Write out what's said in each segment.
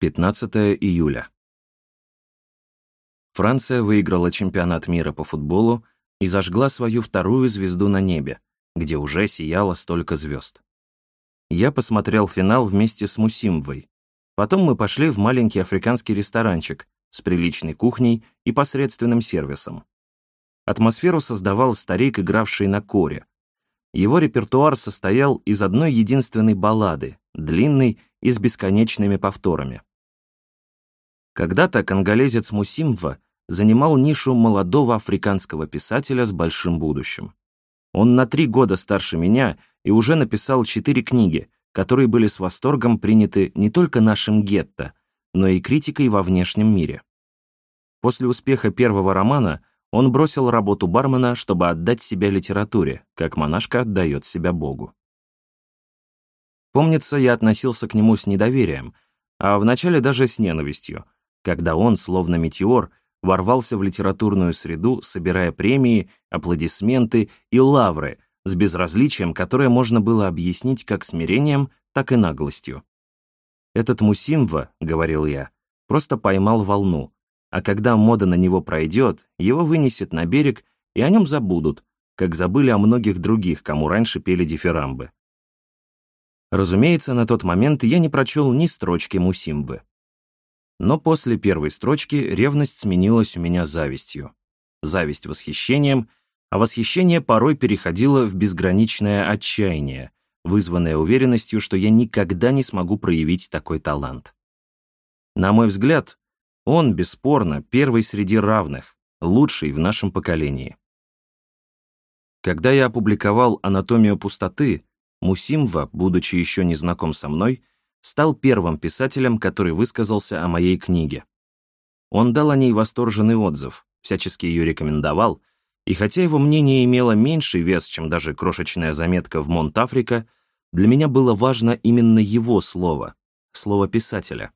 15 июля. Франция выиграла чемпионат мира по футболу и зажгла свою вторую звезду на небе, где уже сияло столько звезд. Я посмотрел финал вместе с Мусимвой. Потом мы пошли в маленький африканский ресторанчик с приличной кухней и посредственным сервисом. Атмосферу создавал старик, игравший на коре. Его репертуар состоял из одной единственной баллады, длинной и с бесконечными повторами. Когда-то конголезец Мусимва занимал нишу молодого африканского писателя с большим будущим. Он на три года старше меня и уже написал четыре книги, которые были с восторгом приняты не только нашим гетто, но и критикой во внешнем мире. После успеха первого романа он бросил работу бармена, чтобы отдать себя литературе, как монашка отдает себя Богу. Помнится, я относился к нему с недоверием, а вначале даже с ненавистью, когда он, словно метеор, ворвался в литературную среду, собирая премии, аплодисменты и лавры с безразличием, которое можно было объяснить как смирением, так и наглостью. «Этот Мусимва, — говорил я, — просто поймал волну, а когда мода на него пройдет, его вынесет на берег, и о нем забудут, как забыли о многих других, кому раньше пели дифирамбы. Разумеется, на тот момент я не прочел ни строчки Мусимвы. Но после первой строчки ревность сменилась у меня завистью. Зависть восхищением, а восхищение порой переходило в безграничное отчаяние, вызванное уверенностью, что я никогда не смогу проявить такой талант. На мой взгляд, он, бесспорно, первый среди равных, лучший в нашем поколении. Когда я опубликовал «Анатомию пустоты», Мусимва, будучи еще не знаком со мной, стал первым писателем, который высказался о моей книге. Он дал о ней восторженный отзыв, всячески ее рекомендовал, и хотя его мнение имело меньший вес, чем даже крошечная заметка в Монд Африка, для меня было важно именно его слово, слово писателя.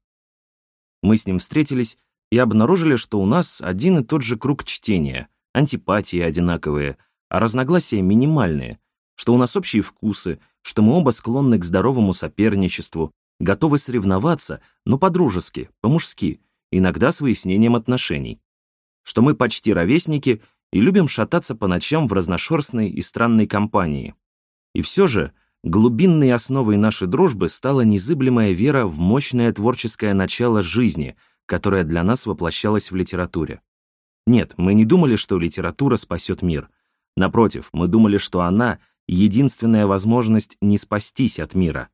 Мы с ним встретились и обнаружили, что у нас один и тот же круг чтения, антипатии одинаковые, а разногласия минимальные, что у нас общие вкусы, что мы оба склонны к здоровому соперничеству, готовы соревноваться, но по-дружески, по-мужски, иногда с выяснением отношений. Что мы почти ровесники и любим шататься по ночам в разношерстной и странной компании. И все же глубинной основой нашей дружбы стала незыблемая вера в мощное творческое начало жизни, которое для нас воплощалось в литературе. Нет, мы не думали, что литература спасет мир. Напротив, мы думали, что она — единственная возможность не спастись от мира,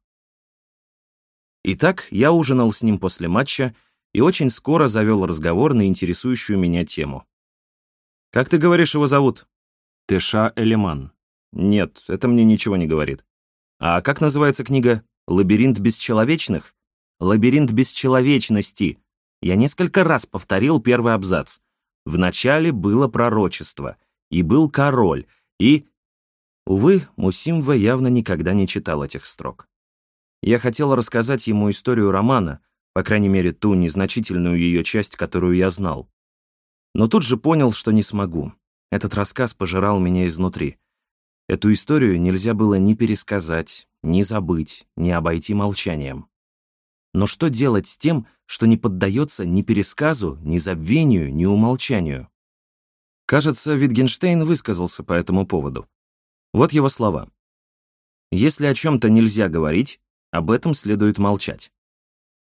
Итак, я ужинал с ним после матча и очень скоро завел разговор на интересующую меня тему. «Как ты говоришь, его зовут?» «Теша Элеман». «Нет, это мне ничего не говорит». «А как называется книга? Лабиринт бесчеловечных?» «Лабиринт бесчеловечности». Я несколько раз повторил первый абзац. Вначале было пророчество, и был король, и... Увы, Мусимва явно никогда не читал этих строк. Я хотел рассказать ему историю романа, по крайней мере, ту незначительную ее часть, которую я знал. Но тут же понял, что не смогу. Этот рассказ пожирал меня изнутри. Эту историю нельзя было ни пересказать, ни забыть, ни обойти молчанием. Но что делать с тем, что не поддается ни пересказу, ни забвению, ни умолчанию? Кажется, Витгенштейн высказался по этому поводу. Вот его слова. «Если о чем-то нельзя говорить, об этом следует молчать.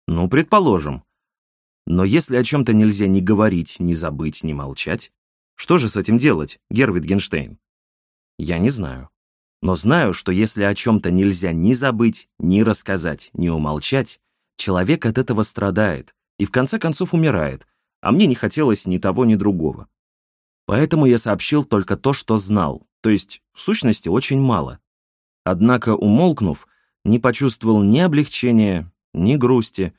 Ну, предположим. Но если о чем-то нельзя ни говорить, ни забыть, ни молчать, что же с этим делать, Гервит Генштейн? Я не знаю. Но знаю, что если о чем-то нельзя ни забыть, ни рассказать, ни умолчать, человек от этого страдает и в конце концов умирает, а мне не хотелось ни того, ни другого. Поэтому я сообщил только то, что знал, то есть, в сущности, очень мало. Однако, умолкнув, не почувствовал ни облегчения, ни грусти,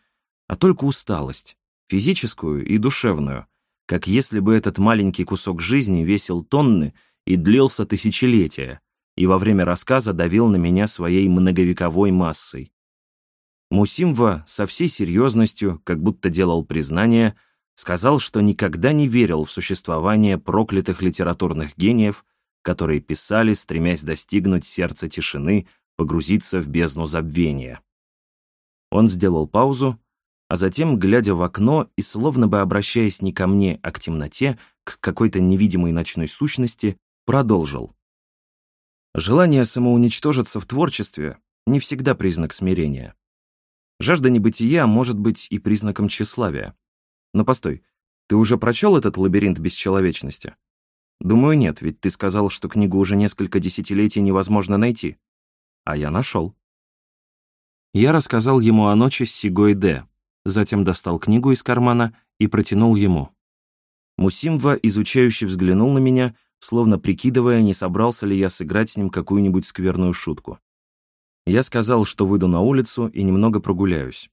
а только усталость, физическую и душевную, как если бы этот маленький кусок жизни весил тонны и длился тысячелетия, и во время рассказа давил на меня своей многовековой массой. Мусимва со всей серьезностью, как будто делал признание, сказал, что никогда не верил в существование проклятых литературных гениев, которые писали, стремясь достигнуть сердца тишины, погрузиться в бездну забвения. Он сделал паузу, а затем, глядя в окно и словно бы обращаясь не ко мне, а к темноте, к какой-то невидимой ночной сущности, продолжил. Желание самоуничтожиться в творчестве не всегда признак смирения. Жажда небытия может быть и признаком тщеславия. Но постой, ты уже прочел этот лабиринт бесчеловечности? Думаю, нет, ведь ты сказал, что книгу уже несколько десятилетий невозможно найти. А я нашел. Я рассказал ему о ночи с Сигой Д, затем достал книгу из кармана и протянул ему. Мусимва изучающе взглянул на меня, словно прикидывая, не собрался ли я сыграть с ним какую-нибудь скверную шутку. Я сказал, что выйду на улицу и немного прогуляюсь.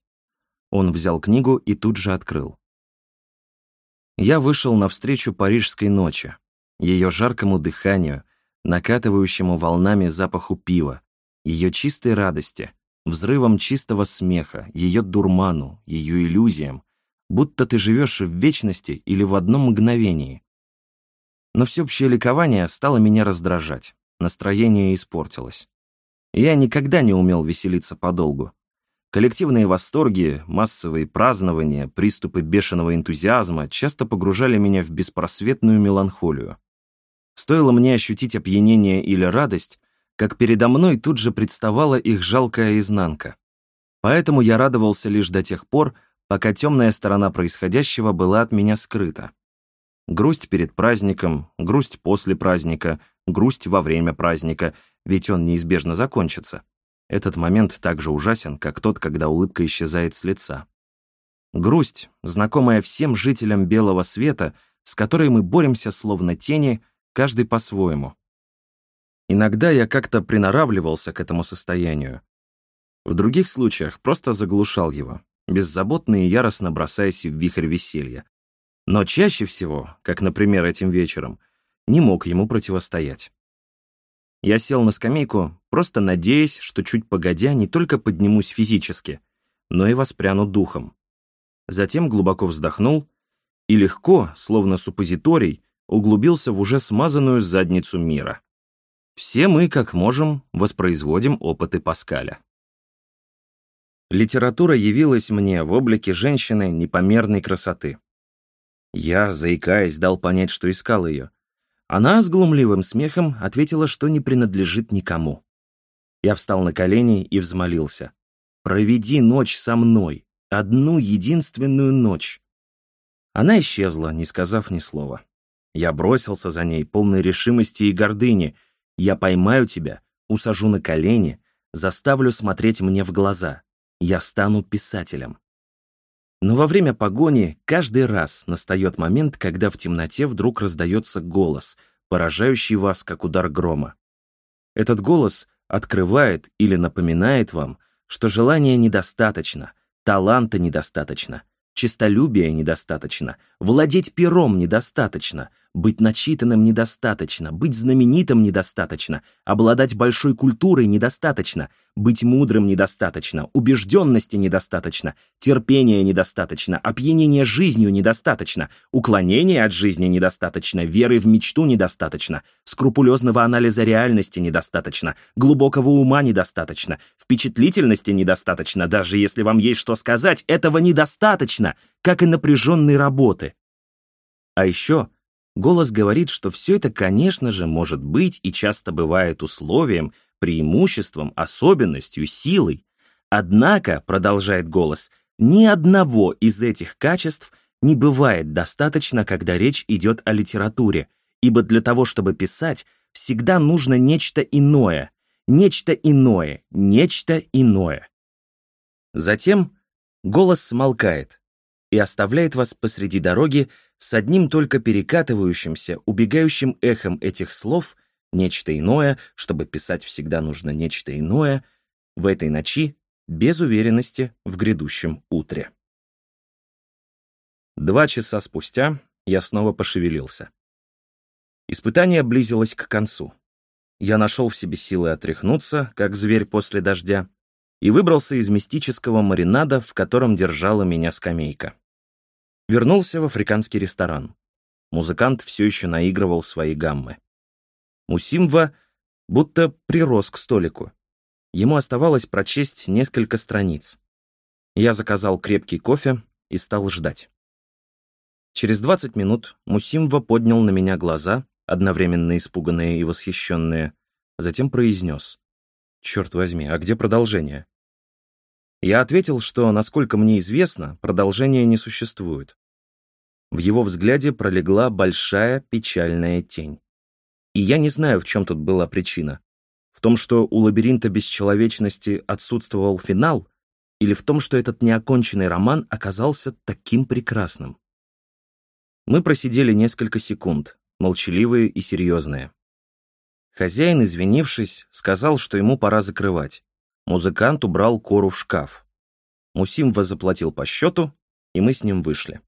Он взял книгу и тут же открыл. Я вышел навстречу парижской ночи, ее жаркому дыханию, накатывающему волнами запаху пива, ее чистой радости, взрывом чистого смеха, ее дурману, ее иллюзиям, будто ты живешь в вечности или в одном мгновении. Но всеобщее ликование стало меня раздражать, настроение испортилось. Я никогда не умел веселиться подолгу. Коллективные восторги, массовые празднования, приступы бешеного энтузиазма часто погружали меня в беспросветную меланхолию. Стоило мне ощутить опьянение или радость, как передо мной тут же представала их жалкая изнанка. Поэтому я радовался лишь до тех пор, пока темная сторона происходящего была от меня скрыта. Грусть перед праздником, грусть после праздника, грусть во время праздника, ведь он неизбежно закончится. Этот момент так же ужасен, как тот, когда улыбка исчезает с лица. Грусть, знакомая всем жителям белого света, с которой мы боремся словно тени, каждый по-своему. Иногда я как-то приноравливался к этому состоянию. В других случаях просто заглушал его, беззаботно и яростно бросаясь в вихрь веселья. Но чаще всего, как, например, этим вечером, не мог ему противостоять. Я сел на скамейку, просто надеясь, что чуть погодя не только поднимусь физически, но и воспряну духом. Затем глубоко вздохнул и легко, словно суппозиторий, углубился в уже смазанную задницу мира. Все мы, как можем, воспроизводим опыты Паскаля. Литература явилась мне в облике женщины непомерной красоты. Я, заикаясь, дал понять, что искал ее. Она с глумливым смехом ответила, что не принадлежит никому. Я встал на колени и взмолился. «Проведи ночь со мной, одну единственную ночь». Она исчезла, не сказав ни слова. Я бросился за ней, полной решимости и гордыни, я поймаю тебя, усажу на колени, заставлю смотреть мне в глаза. Я стану писателем. Но во время погони каждый раз настает момент, когда в темноте вдруг раздается голос, поражающий вас, как удар грома. Этот голос открывает или напоминает вам, что желания недостаточно, таланта недостаточно, честолюбия недостаточно, владеть пером недостаточно, быть начитанным недостаточно, быть знаменитым недостаточно, обладать большой культурой недостаточно, быть мудрым недостаточно, убежденности недостаточно, терпения недостаточно, опьянения жизнью недостаточно, уклонения от жизни недостаточно, веры в мечту недостаточно, скрупулезного анализа реальности недостаточно, глубокого ума недостаточно, впечатлительности недостаточно, даже если вам есть что сказать, этого недостаточно, как и напряженной работы. А еще Голос говорит, что все это, конечно же, может быть и часто бывает условием, преимуществом, особенностью, силой. Однако, продолжает голос, ни одного из этих качеств не бывает достаточно, когда речь идет о литературе, ибо для того, чтобы писать, всегда нужно нечто иное, нечто иное, нечто иное. Затем голос смолкает и оставляет вас посреди дороги с одним только перекатывающимся, убегающим эхом этих слов «нечто иное», чтобы писать всегда нужно нечто иное, в этой ночи, без уверенности в грядущем утре. Два часа спустя я снова пошевелился. Испытание близилось к концу. Я нашел в себе силы отряхнуться, как зверь после дождя, и выбрался из мистического маринада, в котором держала меня скамейка. Вернулся в африканский ресторан. Музыкант все еще наигрывал свои гаммы. Мусимва будто прирос к столику. Ему оставалось прочесть несколько страниц. Я заказал крепкий кофе и стал ждать. Через 20 минут Мусимва поднял на меня глаза, одновременно испуганные и восхищенные, затем произнес. «Черт возьми, а где продолжение?» Я ответил, что, насколько мне известно, продолжения не существует. В его взгляде пролегла большая печальная тень. И я не знаю, в чем тут была причина. В том, что у лабиринта бесчеловечности отсутствовал финал, или в том, что этот неоконченный роман оказался таким прекрасным. Мы просидели несколько секунд, молчаливые и серьезные. Хозяин, извинившись, сказал, что ему пора закрывать. Музыкант убрал кору в шкаф. Мусимва заплатил по счету, и мы с ним вышли.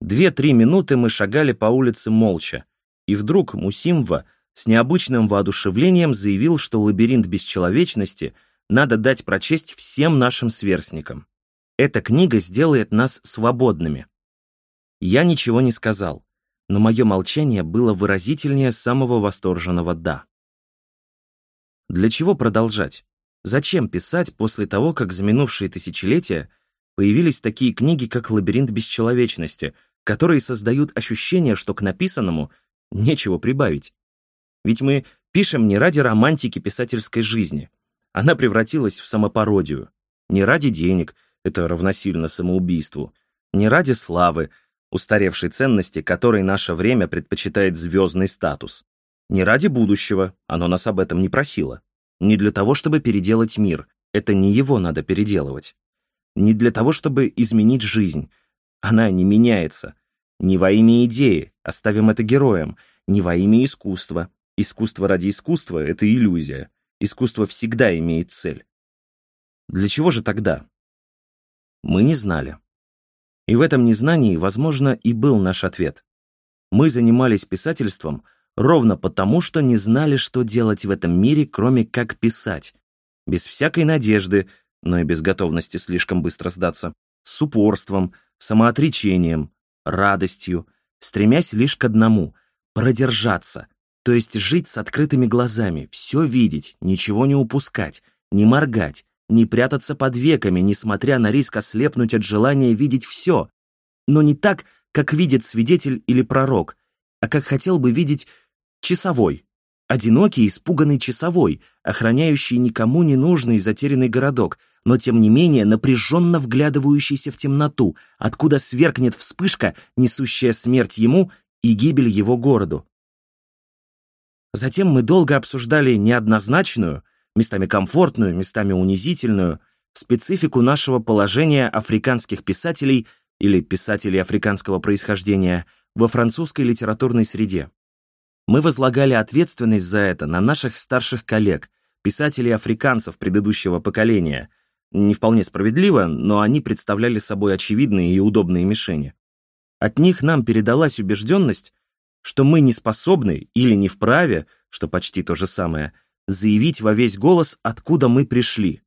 Две-три минуты мы шагали по улице молча, и вдруг Мусимва с необычным воодушевлением заявил, что лабиринт бесчеловечности надо дать прочесть всем нашим сверстникам. Эта книга сделает нас свободными. Я ничего не сказал, но мое молчание было выразительнее самого восторженного «да». Для чего продолжать? Зачем писать после того, как за минувшие тысячелетия появились такие книги, как «Лабиринт бесчеловечности», которые создают ощущение, что к написанному нечего прибавить? Ведь мы пишем не ради романтики писательской жизни. Она превратилась в самопародию. Не ради денег, это равносильно самоубийству. Не ради славы, устаревшей ценности, которой наше время предпочитает звездный статус. Не ради будущего, оно нас об этом не просило. Не для того, чтобы переделать мир, это не его надо переделывать. Не для того, чтобы изменить жизнь, она не меняется. Не во имя идеи, оставим это героям, не во имя искусства. Искусство ради искусства — это иллюзия. Искусство всегда имеет цель. Для чего же тогда? Мы не знали. И в этом незнании, возможно, и был наш ответ. Мы занимались писательством — ровно потому, что не знали, что делать в этом мире, кроме как писать. Без всякой надежды, но и без готовности слишком быстро сдаться. С упорством, самоотречением, радостью, стремясь лишь к одному — продержаться, то есть жить с открытыми глазами, все видеть, ничего не упускать, не моргать, не прятаться под веками, несмотря на риск ослепнуть от желания видеть все, но не так, как видит свидетель или пророк, а как хотел бы видеть Часовой. Одинокий, испуганный часовой, охраняющий никому не нужный затерянный городок, но тем не менее напряженно вглядывающийся в темноту, откуда сверкнет вспышка, несущая смерть ему и гибель его городу. Затем мы долго обсуждали неоднозначную, местами комфортную, местами унизительную, специфику нашего положения африканских писателей или писателей африканского происхождения во французской литературной среде. Мы возлагали ответственность за это на наших старших коллег, писателей-африканцев предыдущего поколения. Не вполне справедливо, но они представляли собой очевидные и удобные мишени. От них нам передалась убежденность, что мы не способны или не вправе, что почти то же самое, заявить во весь голос, откуда мы пришли.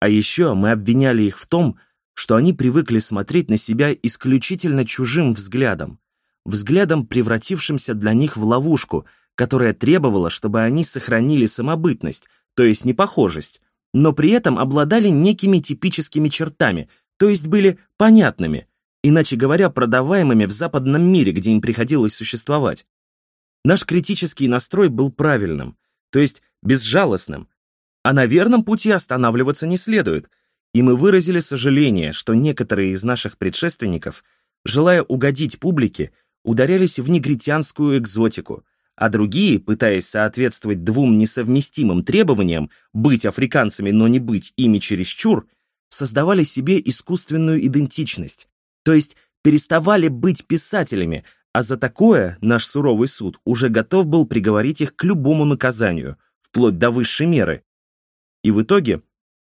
А еще мы обвиняли их в том, что они привыкли смотреть на себя исключительно чужим взглядом, взглядом, превратившимся для них в ловушку, которая требовала, чтобы они сохранили самобытность, то есть непохожесть, но при этом обладали некими типическими чертами, то есть были понятными, иначе говоря, продаваемыми в западном мире, где им приходилось существовать. Наш критический настрой был правильным, то есть безжалостным, а на верном пути останавливаться не следует, и мы выразили сожаление, что некоторые из наших предшественников, желая угодить публике, ударялись в негритянскую экзотику, а другие, пытаясь соответствовать двум несовместимым требованиям быть африканцами, но не быть ими чересчур, создавали себе искусственную идентичность, то есть переставали быть писателями, а за такое наш суровый суд уже готов был приговорить их к любому наказанию, вплоть до высшей меры. И в итоге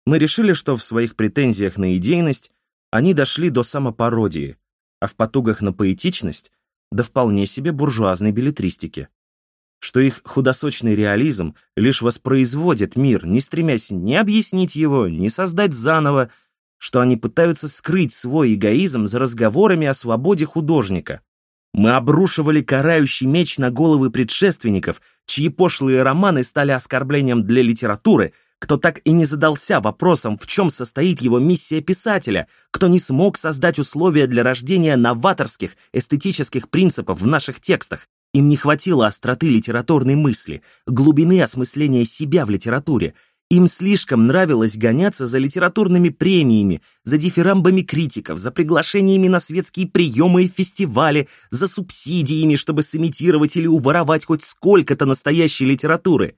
мы решили, что в своих претензиях на идейность они дошли до самопародии, а в потугах на поэтичность да вполне себе буржуазной билетристики. Что их худосочный реализм лишь воспроизводит мир, не стремясь ни объяснить его, ни создать заново, что они пытаются скрыть свой эгоизм за разговорами о свободе художника. Мы обрушивали карающий меч на головы предшественников, чьи пошлые романы стали оскорблением для литературы, кто так и не задался вопросом, в чем состоит его миссия писателя, кто не смог создать условия для рождения новаторских эстетических принципов в наших текстах. Им не хватило остроты литературной мысли, глубины осмысления себя в литературе, им слишком нравилось гоняться за литературными премиями, за дифирамбами критиков, за приглашениями на светские приемы и фестивали, за субсидиями, чтобы сымитировать или уворовать хоть сколько-то настоящей литературы.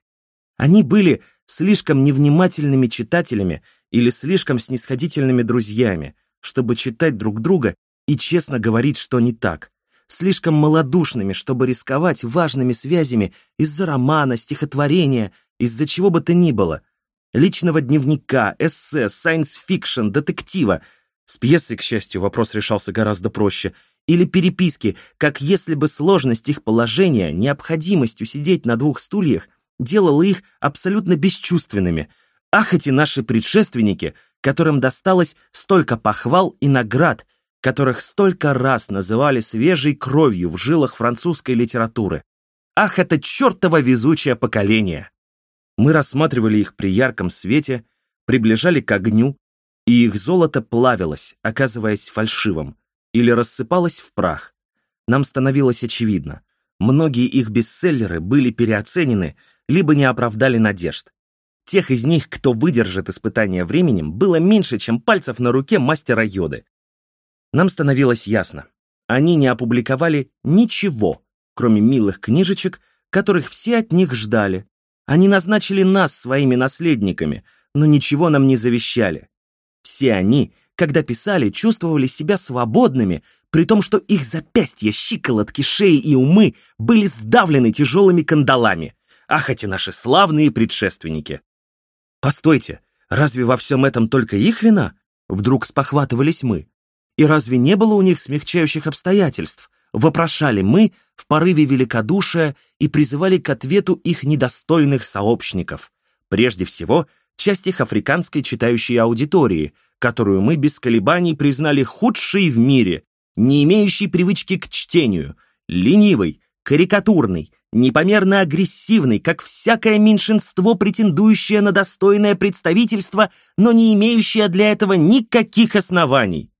Они были слишком невнимательными читателями или слишком снисходительными друзьями, чтобы читать друг друга и честно говорить, что не так. Слишком малодушными, чтобы рисковать важными связями из-за романа, стихотворения, из-за чего бы то ни было – личного дневника, эссе, сайенс-фикшн, детектива. С пьесой, к счастью, вопрос решался гораздо проще. Или переписки, как если бы сложность их положения, необходимость усидеть на двух стульях делала их абсолютно бесчувственными. Ах, эти наши предшественники, которым досталось столько похвал и наград, которых столько раз называли свежей кровью в жилах французской литературы. Ах, это чертово везучее поколение! Мы рассматривали их при ярком свете, приближали к огню, и их золото плавилось, оказываясь фальшивым, или рассыпалось в прах. Нам становилось очевидно, многие их бестселлеры были переоценены, либо не оправдали надежд. Тех из них, кто выдержит испытание временем, было меньше, чем пальцев на руке мастера Йоды. Нам становилось ясно, они не опубликовали ничего, кроме милых книжечек, которых все от них ждали, они назначили нас своими наследниками, но ничего нам не завещали. Все они, когда писали, чувствовали себя свободными, при том, что их запястья, щиколотки, шеи и умы были сдавлены тяжелыми кандалами. Ах, эти наши славные предшественники! Постойте, разве во всем этом только их вина? Вдруг спохватывались мы. И разве не было у них смягчающих обстоятельств? вопрошали мы в порыве великодушия и призывали к ответу их недостойных сообщников. Прежде всего, часть их африканской читающей аудитории, которую мы без колебаний признали худшей в мире, не имеющей привычки к чтению, ленивой, карикатурной, непомерно агрессивной, как всякое меньшинство, претендующее на достойное представительство, но не имеющее для этого никаких оснований.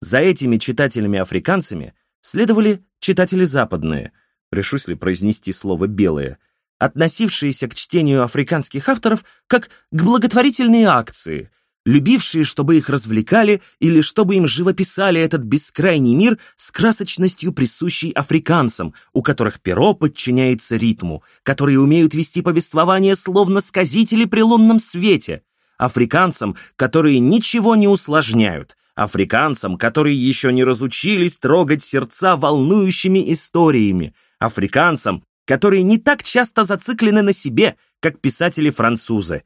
За этими читателями-африканцами – следовали читатели западные, решусь ли произнести слово «белые», относившиеся к чтению африканских авторов как к благотворительной акции, любившие, чтобы их развлекали или чтобы им живописали этот бескрайний мир с красочностью, присущей африканцам, у которых перо подчиняется ритму, которые умеют вести повествование словно сказители при лунном свете, африканцам, которые ничего не усложняют, африканцам, которые еще не разучились трогать сердца волнующими историями, африканцам, которые не так часто зациклены на себе, как писатели-французы.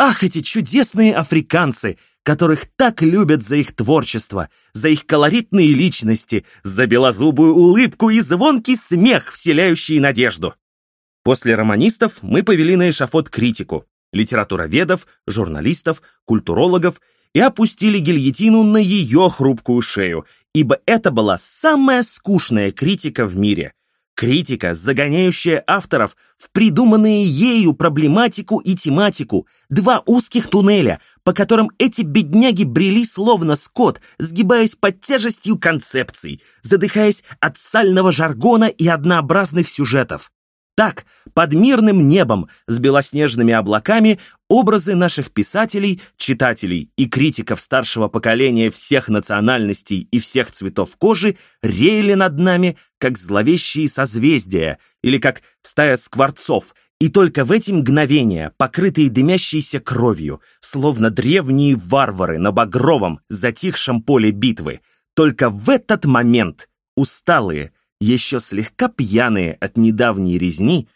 Ах, эти чудесные африканцы, которых так любят за их творчество, за их колоритные личности, за белозубую улыбку и звонкий смех, вселяющий надежду. После романистов мы повели на эшафот критику, литературоведов, журналистов, культурологов и опустили гильотину на ее хрупкую шею, ибо это была самая скучная критика в мире. Критика, загоняющая авторов в придуманные ею проблематику и тематику, два узких туннеля, по которым эти бедняги брели словно скот, сгибаясь под тяжестью концепций, задыхаясь от сального жаргона и однообразных сюжетов. Так, под мирным небом с белоснежными облаками образы наших писателей, читателей и критиков старшего поколения всех национальностей и всех цветов кожи реяли над нами, как зловещие созвездия или как стая скворцов, и только в эти мгновения, покрытые дымящейся кровью, словно древние варвары на багровом, затихшем поле битвы, только в этот момент усталые, еще слегка пьяные от недавней резни,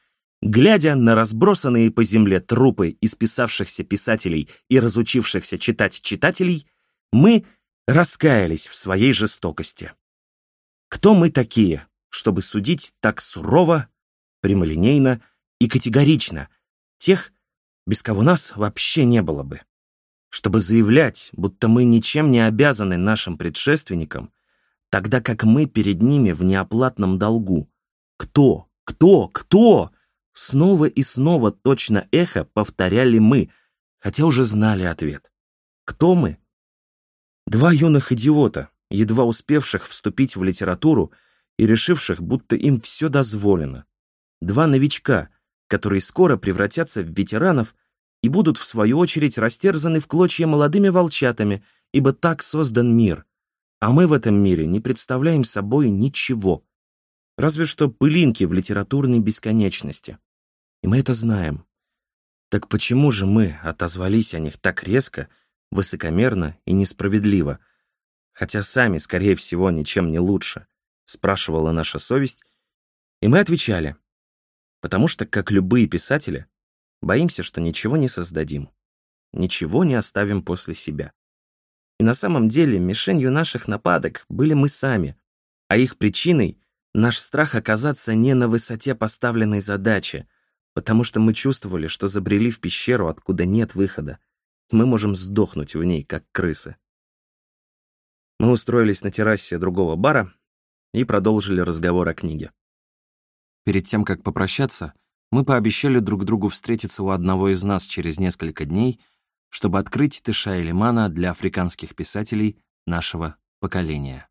глядя на разбросанные по земле трупы исписавшихся писателей и разучившихся читать читателей, мы раскаялись в своей жестокости. Кто мы такие, чтобы судить так сурово, прямолинейно и категорично тех, без кого нас вообще не было бы? Чтобы заявлять, будто мы ничем не обязаны нашим предшественникам, тогда как мы перед ними в неоплатном долгу. Кто? Кто? Кто? Снова и снова точно эхо повторяли мы, хотя уже знали ответ. Кто мы? Два юных идиота, едва успевших вступить в литературу и решивших, будто им все дозволено. Два новичка, которые скоро превратятся в ветеранов и будут, в свою очередь, растерзаны в клочья молодыми волчатами, ибо так создан мир. А мы в этом мире не представляем собой ничего. Разве что пылинки в литературной бесконечности. И мы это знаем. Так почему же мы отозвались о них так резко, высокомерно и несправедливо, хотя сами, скорее всего, ничем не лучше, спрашивала наша совесть, и мы отвечали, потому что, как любые писатели, боимся, что ничего не создадим, ничего не оставим после себя. И на самом деле мишенью наших нападок были мы сами, а их причиной — наш страх оказаться не на высоте поставленной задачи, потому что мы чувствовали, что забрели в пещеру, откуда нет выхода, мы можем сдохнуть в ней, как крысы. Мы устроились на террасе другого бара и продолжили разговор о книге. Перед тем, как попрощаться, мы пообещали друг другу встретиться у одного из нас через несколько дней, чтобы открыть Тыша и Лимана для африканских писателей нашего поколения.